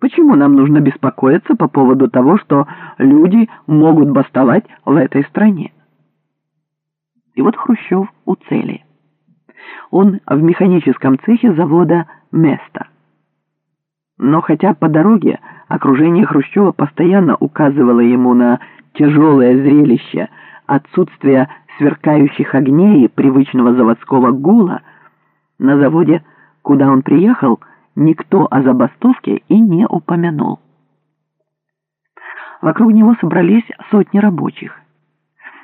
Почему нам нужно беспокоиться по поводу того, что люди могут бастовать в этой стране? И вот Хрущев у цели. Он в механическом цехе завода «Место». Но хотя по дороге окружение Хрущева постоянно указывало ему на тяжелое зрелище отсутствие сверкающих огней и привычного заводского гула, на заводе, куда он приехал, никто о забастовке и не упомянул. Вокруг него собрались сотни рабочих.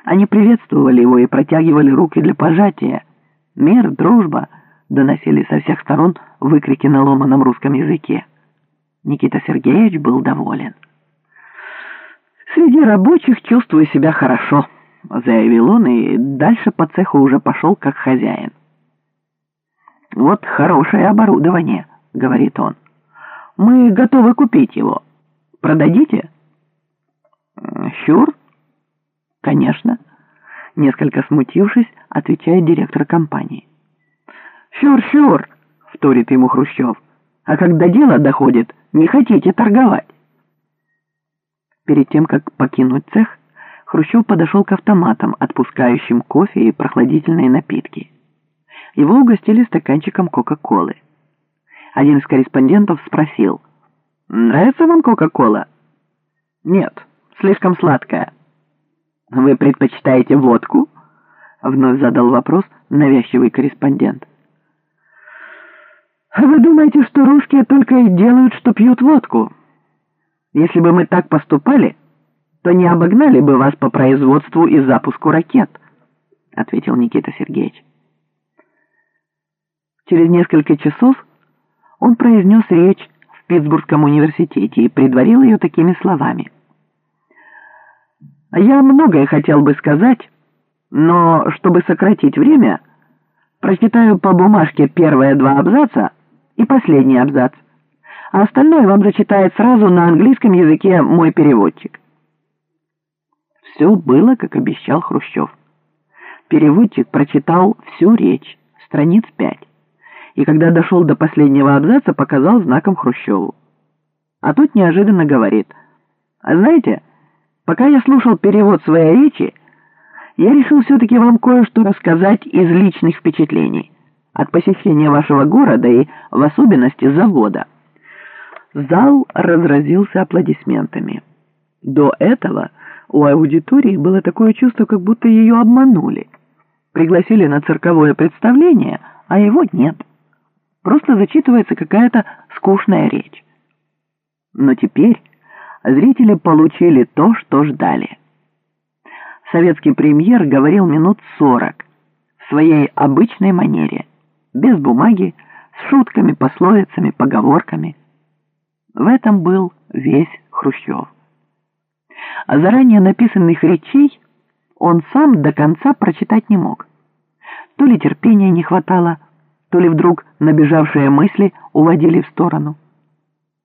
Они приветствовали его и протягивали руки для пожатия. «Мир, дружба!» — доносили со всех сторон выкрики на ломаном русском языке. Никита Сергеевич был доволен. «Среди рабочих чувствую себя хорошо», — заявил он, и дальше по цеху уже пошел как хозяин. «Вот хорошее оборудование», — говорит он. «Мы готовы купить его. Продадите?» «Щур?» «Конечно», — несколько смутившись, отвечает директор компании. «Щур, щур!» — вторит ему Хрущев. «А когда дело доходит, не хотите торговать?» Перед тем, как покинуть цех, Хрущев подошел к автоматам, отпускающим кофе и прохладительные напитки. Его угостили стаканчиком Кока-Колы. Один из корреспондентов спросил, «Нравится вам Кока-Кола?» «Нет, слишком сладкая». «Вы предпочитаете водку?» Вновь задал вопрос навязчивый корреспондент. «Вы думаете, что русские только и делают, что пьют водку? Если бы мы так поступали, то не обогнали бы вас по производству и запуску ракет», ответил Никита Сергеевич. Через несколько часов он произнес речь в Питтсбургском университете и предварил ее такими словами. «Я многое хотел бы сказать, но, чтобы сократить время, прочитаю по бумажке первые два абзаца и последний абзац, а остальное вам зачитает сразу на английском языке мой переводчик». Все было, как обещал Хрущев. Переводчик прочитал всю речь, страниц пять и когда дошел до последнего абзаца, показал знаком Хрущеву. А тут неожиданно говорит, «А знаете, пока я слушал перевод своей речи, я решил все-таки вам кое-что рассказать из личных впечатлений от посещения вашего города и в особенности завода». Зал разразился аплодисментами. До этого у аудитории было такое чувство, как будто ее обманули. Пригласили на цирковое представление, а его нет. Просто зачитывается какая-то скучная речь. Но теперь зрители получили то, что ждали. Советский премьер говорил минут сорок в своей обычной манере, без бумаги, с шутками, пословицами, поговорками. В этом был весь Хрущев. А заранее написанных речей он сам до конца прочитать не мог. То ли терпения не хватало, то ли вдруг набежавшие мысли уводили в сторону.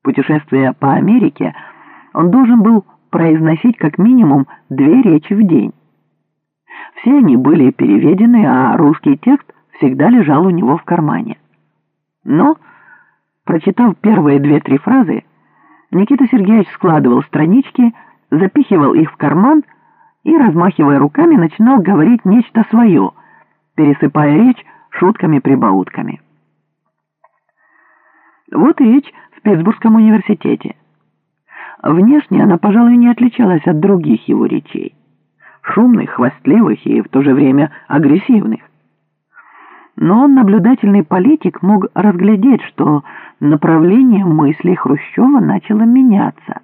Путешествуя по Америке, он должен был произносить как минимум две речи в день. Все они были переведены, а русский текст всегда лежал у него в кармане. Но, прочитав первые две-три фразы, Никита Сергеевич складывал странички, запихивал их в карман и, размахивая руками, начинал говорить нечто свое, пересыпая речь шутками-прибаутками. Вот речь в Питтсбургском университете. Внешне она, пожалуй, не отличалась от других его речей. Шумных, хвастливых и в то же время агрессивных. Но наблюдательный политик мог разглядеть, что направление мыслей Хрущева начало меняться.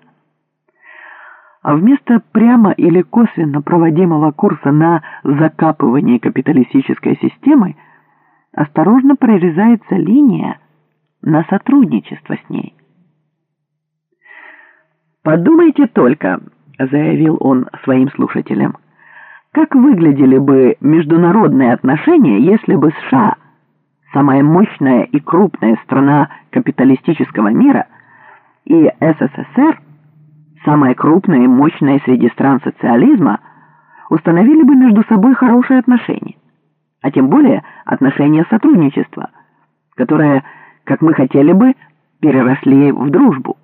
А вместо прямо или косвенно проводимого курса на закапывание капиталистической системы осторожно прорезается линия на сотрудничество с ней. «Подумайте только», — заявил он своим слушателям, «как выглядели бы международные отношения, если бы США, самая мощная и крупная страна капиталистического мира, и СССР, самая крупная и мощная среди стран социализма, установили бы между собой хорошие отношения» а тем более отношения сотрудничества, которые, как мы хотели бы, переросли в дружбу.